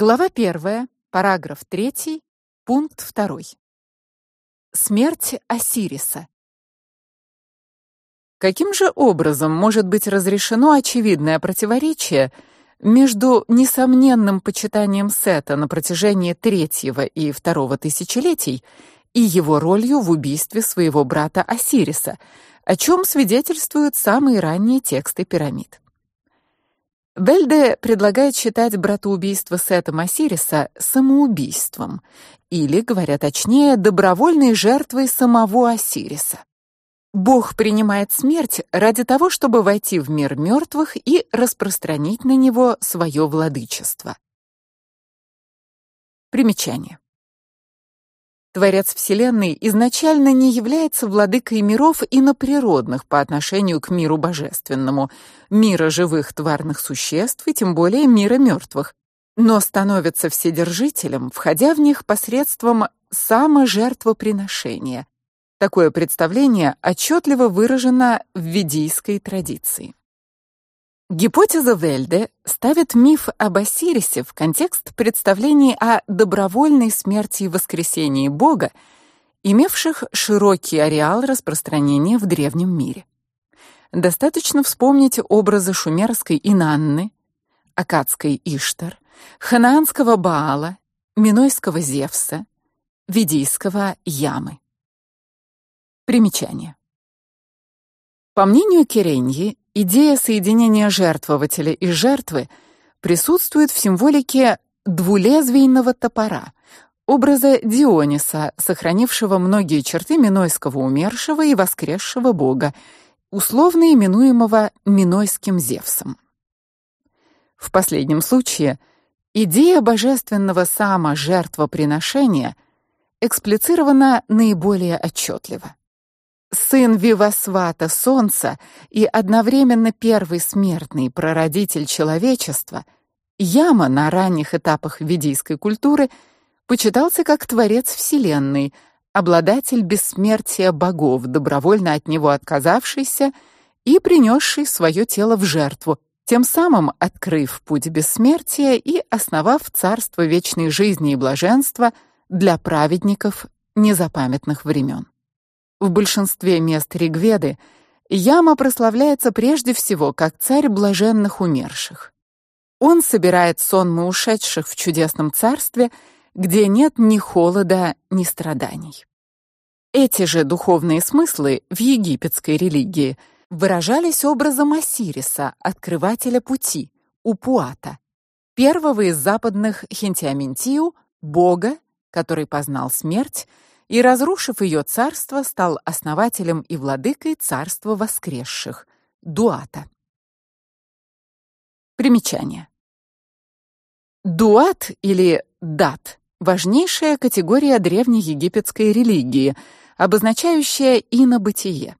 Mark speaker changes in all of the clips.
Speaker 1: Глава 1, параграф 3, пункт 2. Смерть Осириса. Каким же образом может быть разрешено очевидное противоречие между несомненным почитанием Сета на протяжении третьего и второго тысячелетий и его ролью в убийстве своего брата Осириса, о чем свидетельствуют самые ранние тексты пирамид? Бельде предлагает считать братоубийство Сета Осириса самоубийством, или, говоря точнее, добровольной жертвой самого Осириса. Бог принимает смерть ради того, чтобы войти в мир мертвых и распространить на него свое владычество. Примечание. Творец Вселенной изначально не является владыкой миров и на природных по отношению к миру божественному, мира живых тварных существ и тем более мира мертвых, но становится вседержителем, входя в них посредством саможертвоприношения. Такое представление отчетливо выражено в ведийской традиции. Гипотеза Вельде ставит миф об Осирисе в контекст представлений о добровольной смерти и воскресении Бога, имевших широкий ареал распространения в древнем мире. Достаточно вспомнить образы шумерской Инанны, аккадской Иштар, ханаанского Баала, минойского Зевса, ведийского Ямы. Примечание. По мнению Кереньи, Идея соединения жертвователя и жертвы присутствует в символике двулезвийного топора, образа Диониса, сохранившего многие черты минойского умершего и воскресшего бога, условно именуемого минойским Зевсом. В последнем случае идея божественного саможертвоприношения эксплицирована наиболее отчетливо сын Вивасвата Солнца и одновременно первый смертный прародитель человечества, Яма на ранних этапах ведийской культуры почитался как творец вселенной, обладатель бессмертия богов, добровольно от него отказавшийся и принесший свое тело в жертву, тем самым открыв путь бессмертия и основав царство вечной жизни и блаженства для праведников незапамятных времен. В большинстве мест Ригведы Яма прославляется прежде всего как царь блаженных умерших. Он собирает сонмы ушедших в чудесном царстве, где нет ни холода, ни страданий. Эти же духовные смыслы в египетской религии выражались образом Осириса, открывателя пути, Упуата, первого из западных хинтиаментиу, бога, который познал смерть и, разрушив ее царство, стал основателем и владыкой царства воскресших Дуата. Примечание. Дуат или дат важнейшая категория древнеегипетской религии, обозначающая инобытие.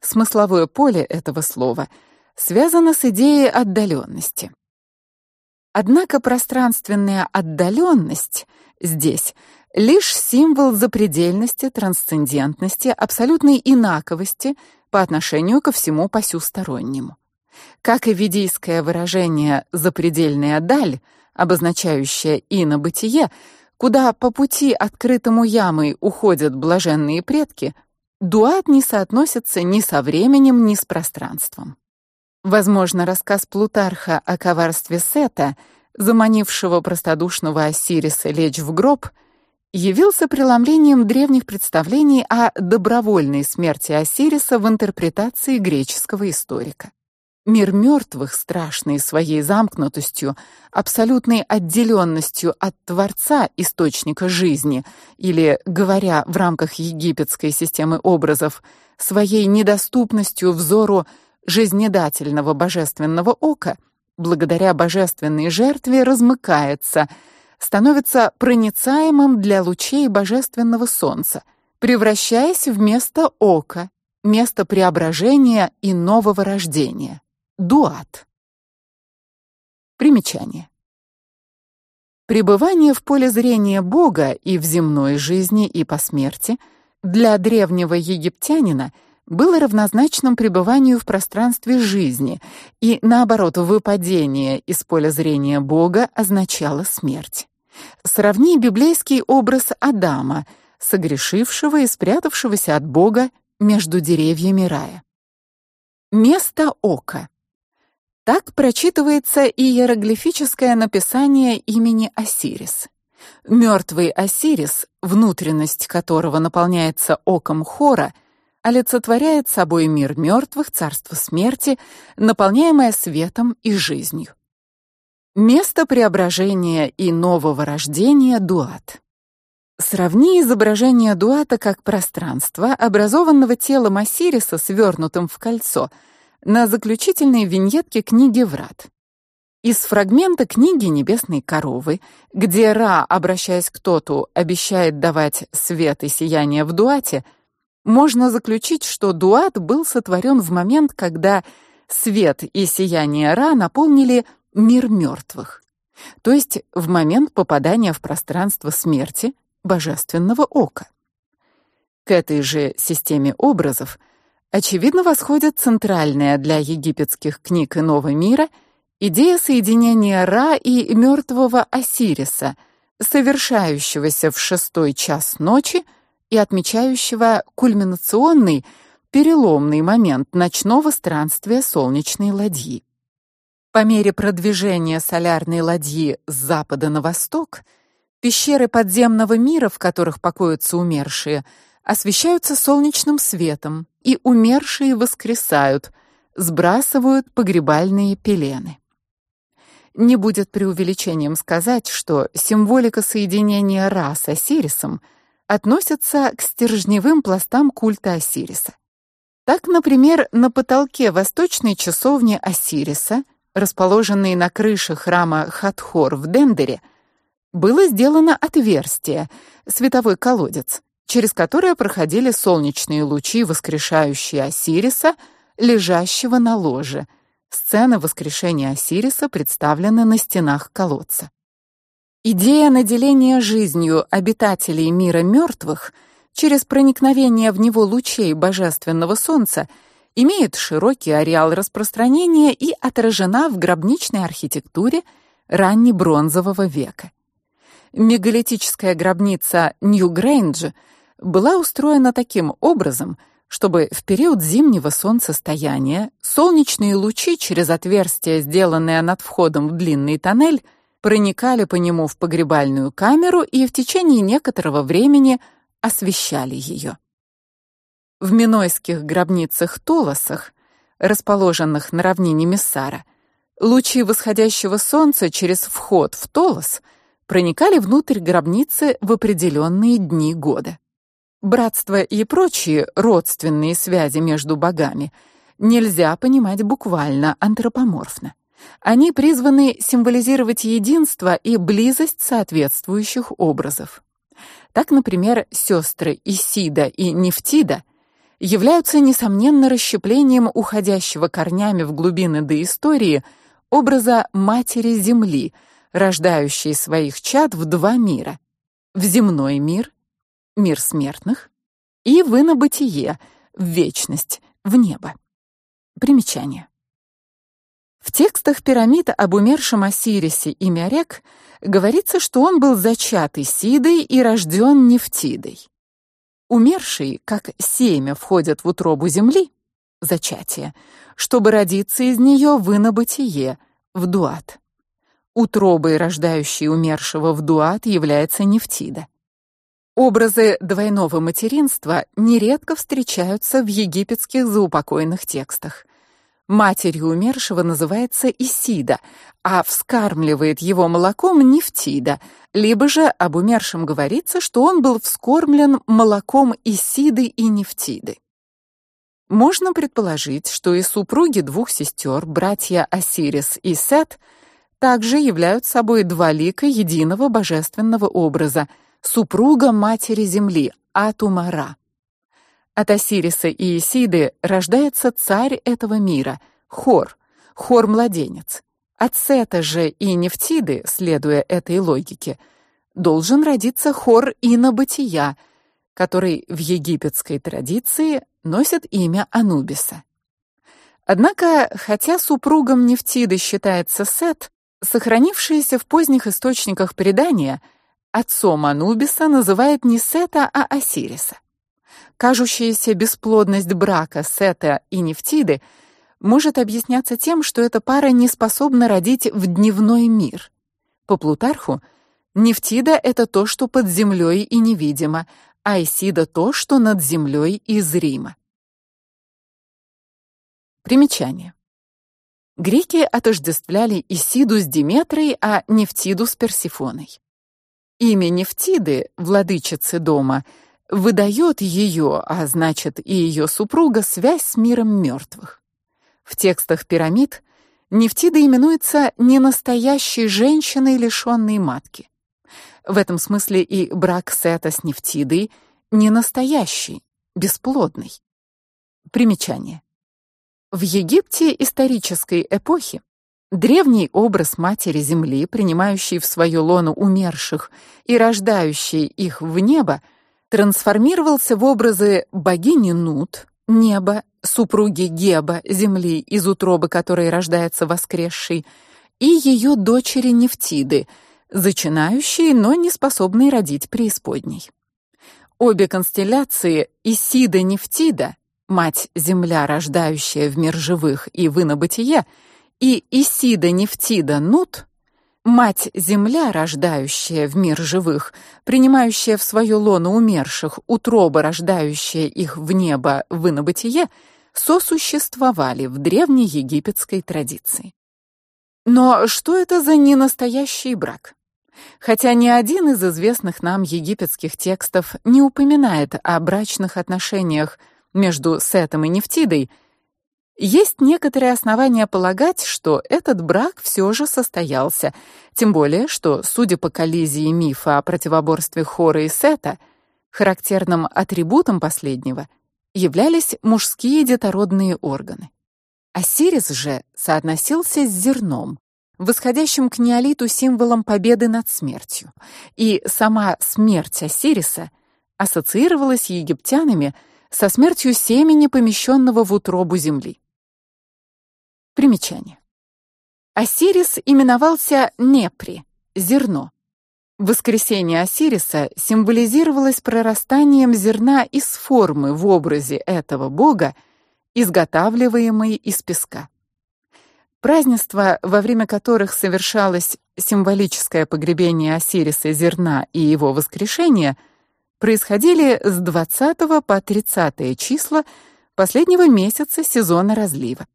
Speaker 1: Смысловое поле этого слова связано с идеей отдаленности. Однако пространственная отдаленность здесь лишь символ запредельности, трансцендентности, абсолютной инаковости по отношению ко всему посюстороннему. Как и ведийское выражение запредельная даль, обозначающее инобытие, куда по пути открытому ямой уходят блаженные предки, дуат не соотносится ни со временем, ни с пространством. Возможно, рассказ Плутарха о коварстве Сета, заманившего простодушного Осириса лечь в гроб, явился преломлением древних представлений о добровольной смерти Осириса в интерпретации греческого историка. Мир мертвых, страшный своей замкнутостью, абсолютной отделенностью от Творца, источника жизни, или, говоря в рамках египетской системы образов, своей недоступностью взору жизнедательного божественного ока, благодаря божественной жертве размыкается – становится проницаемым для лучей божественного солнца, превращаясь в место ока, место преображения и нового рождения. Дуат. Примечание. Пребывание в поле зрения Бога и в земной жизни, и по смерти для древнего египтянина было равнозначным пребыванию в пространстве жизни, и наоборот, выпадение из поля зрения Бога означало смерть. Сравни библейский образ Адама, согрешившего и спрятавшегося от Бога между деревьями рая. Место ока. Так прочитывается иероглифическое написание имени Осирис. Мертвый Осирис, внутренность которого наполняется оком Хора, олицетворяет собой мир мертвых, царство смерти, наполняемое светом и жизнью. Место преображения и нового рождения дуат. Сравни изображение дуата как пространство, образованного телом Осириса, свернутым в кольцо, на заключительной виньетке книги Врат. Из фрагмента книги Небесной коровы, где Ра, обращаясь к Тоту, обещает давать свет и сияние в дуате, можно заключить, что дуат был сотворен в момент, когда свет и сияние Ра наполнили мир мертвых, то есть в момент попадания в пространство смерти божественного ока. К этой же системе образов очевидно восходит центральная для египетских книг Иного мира идея соединения Ра и мертвого Осириса, совершающегося в шестой час ночи и отмечающего кульминационный переломный момент ночного странствия солнечной ладьи. По мере продвижения солярной ладьи с запада на восток, пещеры подземного мира, в которых покоятся умершие, освещаются солнечным светом, и умершие воскресают, сбрасывают погребальные пелены. Не будет преувеличением сказать, что символика соединения Ра с Осирисом относится к стержневым пластам культа Осириса. Так, например, на потолке восточной часовни Осириса, расположенной на крыше храма Хатхор в Дендере, было сделано отверстие, световой колодец, через которое проходили солнечные лучи воскрешающие Осириса, лежащего на ложе. Сцена воскрешения Осириса представлена на стенах колодца. Идея наделения жизнью обитателей мира мертвых через проникновение в него лучей божественного солнца имеет широкий ареал распространения и отражена в гробничной архитектуре раннебронзового века. Мегалитическая гробница Нью-Грейндж была устроена таким образом, чтобы в период зимнего солнцестояния солнечные лучи через отверстие, сделанное над входом в длинный тоннель, проникали по нему в погребальную камеру и в течение некоторого времени освещали ее. В минойских гробницах-толосах, расположенных на равнине Мессара, лучи восходящего солнца через вход в Толос проникали внутрь гробницы в определенные дни года. Братство и прочие родственные связи между богами нельзя понимать буквально антропоморфно. Они призваны символизировать единство и близость соответствующих образов. Так, например, сестры Исида и Нефтида являются несомненно расщеплением уходящего корнями в глубины доистории образа матери Земли, рождающей своих чад в два мира: в земной мир, мир смертных, и в инобытие, в вечность, в небо. Примечание. В текстах пирамид об умершем Осирисе и Мярек говорится, что он был зачат Исидой и рожден Нефтидой. Умерший, как семя, входит в утробу земли, зачатие, чтобы родиться из нее в инобытие, в дуат. Утробой, рождающей умершего в дуат, является Нефтида. Образы двойного материнства нередко встречаются в египетских заупокойных текстах. Матерью умершего называется Исида, а вскармливает его молоком Нефтида, либо же об умершем говорится, что он был вскормлен молоком Исиды и Нефтиды. Можно предположить, что и супруги двух сестер, братья Осирис и Сет, также являются собой два лика единого божественного образа, супруга матери земли Атумара. От Осириса и Исиды рождается царь этого мира, Хор, Хор-младенец. От Сета же и Нефтиды, следуя этой логике, должен родиться Хор Инобытия, который в египетской традиции носит имя Анубиса. Однако, хотя супругом Нефтиды считается Сет, сохранившиеся в поздних источниках предания отцом Анубиса называет не Сета, а Осириса. Кажущаяся бесплодность брака Сета и Нефтиды может объясняться тем, что эта пара не способна родить в дневной мир. По Плутарху, Нефтида это то, что под землей и невидимо, а Исида то, что над землей и зримо. Примечание. Греки отождествляли Исиду с Диметрой, а Нефтиду с Персефоной. Имя Нефтиды, владычицы дома, выдает ее, а значит и ее супруга, связь с миром мертвых. В текстах пирамид Нефтида именуется не настоящей женщиной, лишённой матки. В этом смысле и брак Сета с Нефтидой не настоящий, бесплодный. Примечание. В Египте исторической эпохи древний образ матери земли, принимающей в свое лоно умерших и рождающей их в небо, трансформировался в образы богини Нут, неба, супруги Геба, земли, из утробы которой рождается воскресший, и ее дочери Нефтиды, зачинающей, но не способной родить преисподней. Обе констелляции Исида Нефтида мать земля, рождающая в мир живых и в инобытие, и Исида Нефтида Нут, мать земля, рождающая в мир живых, принимающая в свое лоно умерших, утроба, рождающая их в небо, в инобытие, сосуществовали в древней египетской традиции. Но что это за ненастоящий брак? Хотя ни один из известных нам египетских текстов не упоминает о брачных отношениях между Сетом и Нефтидой, есть некоторые основания полагать, что этот брак все же состоялся, тем более, что, судя по коллизии мифа о противоборстве Хора и Сета, характерным атрибутом последнего являлись мужские детородные органы. Осирис же соотносился с зерном, восходящим к неолиту символом победы над смертью, и сама смерть Осириса ассоциировалась египтянами со смертью семени, помещенного в утробу земли. Примечание. Осирис именовался Непри, зерно. Воскресение Осириса символизировалось прорастанием зерна из формы в образе этого бога, изготавливаемой из песка. Празднества, во время которых совершалось символическое погребение Осириса зерна и его воскрешение – происходили с 20 по 30 числа последнего месяца сезона разлива.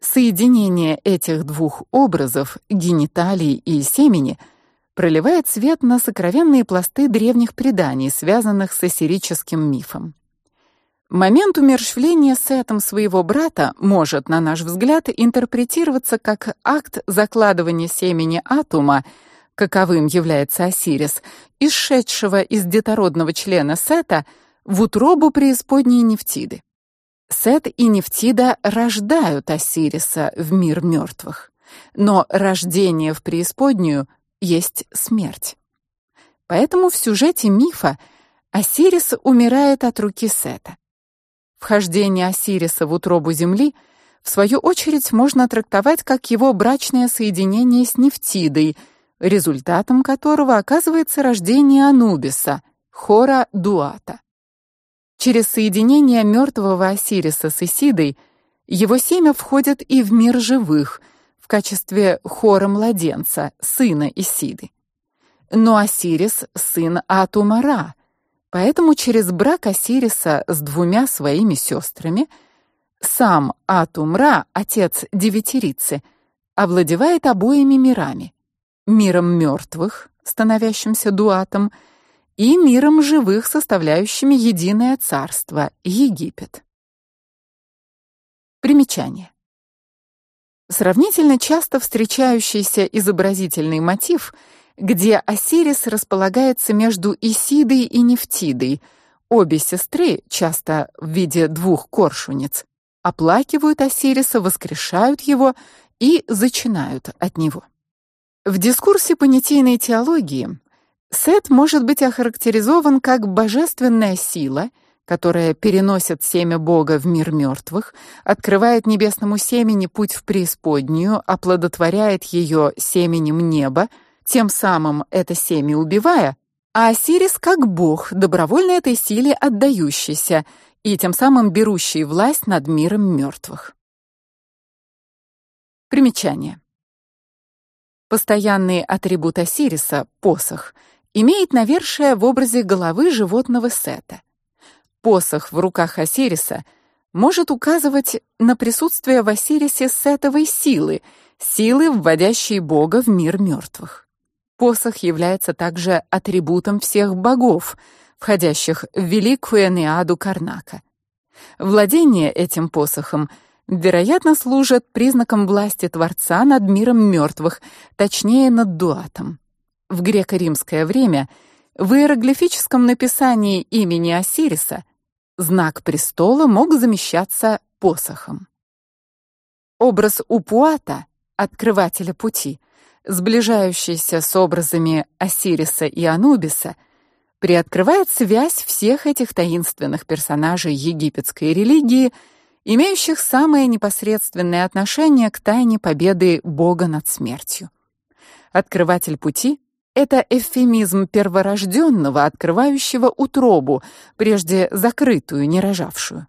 Speaker 1: Соединение этих двух образов, гениталий и семени, проливает свет на сокровенные пласты древних преданий, связанных с ассирическим мифом. Момент умерщвления Сетом своего брата может, на наш взгляд, интерпретироваться как акт закладывания семени Атума каковым является Осирис, исшедшего из детородного члена Сета в утробу преисподней Нефтиды. Сет и Нефтида рождают Осириса в мир мертвых, но рождение в преисподнюю есть смерть. Поэтому в сюжете мифа Осирис умирает от руки Сета. Вхождение Осириса в утробу земли в свою очередь можно трактовать как его брачное соединение с Нефтидой – результатом которого оказывается рождение Анубиса, Хора Дуата. Через соединение мертвого Осириса с Исидой его семя входит и в мир живых в качестве Хора младенца, сына Исиды. Но Осирис сын Атумара, поэтому через брак Осириса с двумя своими сестрами сам Атумра, отец девятирицы, овладевает обоими мирами миром мертвых, становящимся дуатом, и миром живых, составляющими единое царство Египет. Примечание. Сравнительно часто встречающийся изобразительный мотив, где Осирис располагается между Исидой и Нефтидой. Обе сестры, часто в виде двух коршунец, оплакивают Осириса, воскрешают его и зачинают от него. В дискурсе понятийной теологии Сет может быть охарактеризован как божественная сила, которая переносит семя Бога в мир мертвых, открывает небесному семени путь в преисподнюю, оплодотворяет ее семенем неба, тем самым это семя убивая, а Осирис как бог, добровольно этой силе отдающийся и тем самым берущий власть над миром мертвых. Примечание. Постоянный атрибут Осириса посох имеет навершие в образе головы животного Сета. Посох в руках Осириса может указывать на присутствие в Осирисе сетовой силы, силы, вводящей бога в мир мертвых. Посох является также атрибутом всех богов, входящих в великую Энеаду Карнака. Владение этим посохом вероятно служит признаком власти Творца над миром мертвых, точнее над Дуатом. В греко-римское время в иероглифическом написании имени Осириса знак престола мог замещаться посохом. Образ Упуата, открывателя пути, сближающийся с образами Осириса и Анубиса, приоткрывает связь всех этих таинственных персонажей египетской религии, имеющих самое непосредственное отношение к тайне победы бога над смертью. Открыватель пути это эвфемизм перворожденного, открывающего утробу, прежде закрытую, не рожавшую.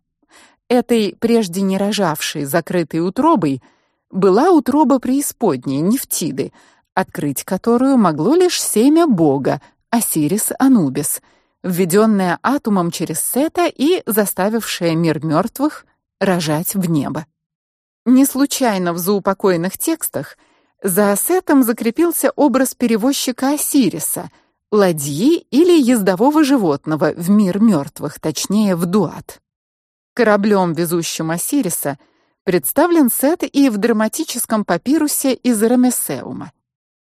Speaker 1: Этой прежде не рожавшей, закрытой утробой была утроба преисподней Нефтиды, открыть которую могло лишь семя бога Осирис Анубис, введенное Атумом через Сета и заставившее мир мертвых рожать в небо. Не случайно в заупокойных текстах за Сетом закрепился образ перевозчика Осириса, ладьи или ездового животного в мир мертвых, точнее в Дуат. Кораблем, везущим Осириса, представлен Сет и в драматическом папирусе из Рамесеума.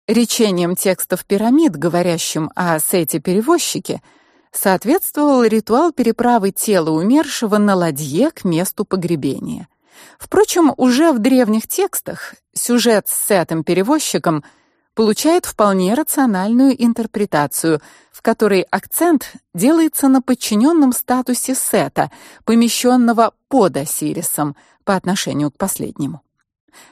Speaker 1: Речением текстов пирамид, говорящим о Сете-перевозчике, соответствовал ритуал переправы тела умершего на ладье к месту погребения. Впрочем, уже в древних текстах сюжет с этим перевозчиком получает вполне рациональную интерпретацию, в которой акцент делается на подчиненном статусе Сета, помещенного под Осирисом по отношению к последнему.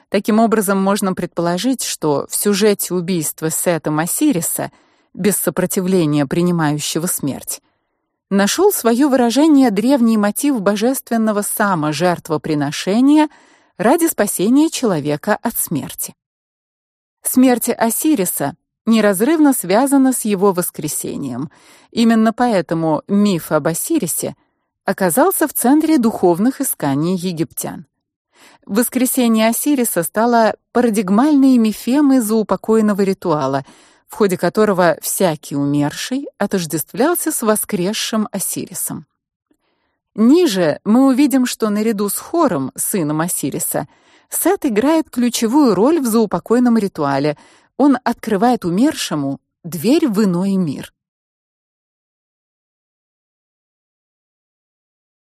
Speaker 1: Таким образом, можно предположить, что в сюжете убийства Сетом Осириса без сопротивления принимающего смерть нашел свое выражение древний мотив божественного саможертвоприношения ради спасения человека от смерти. Смерть Осириса неразрывно связана с его воскресением. Именно поэтому миф об Осирисе оказался в центре духовных исканий египтян. Воскресение Осириса стало парадигмальной мифемой заупокойного ритуала — в ходе которого всякий умерший отождествлялся с воскресшим Осирисом. Ниже мы увидим, что наряду с Хором, сыном Осириса, Сет играет ключевую роль в заупокойном ритуале. Он открывает умершему дверь в иной мир.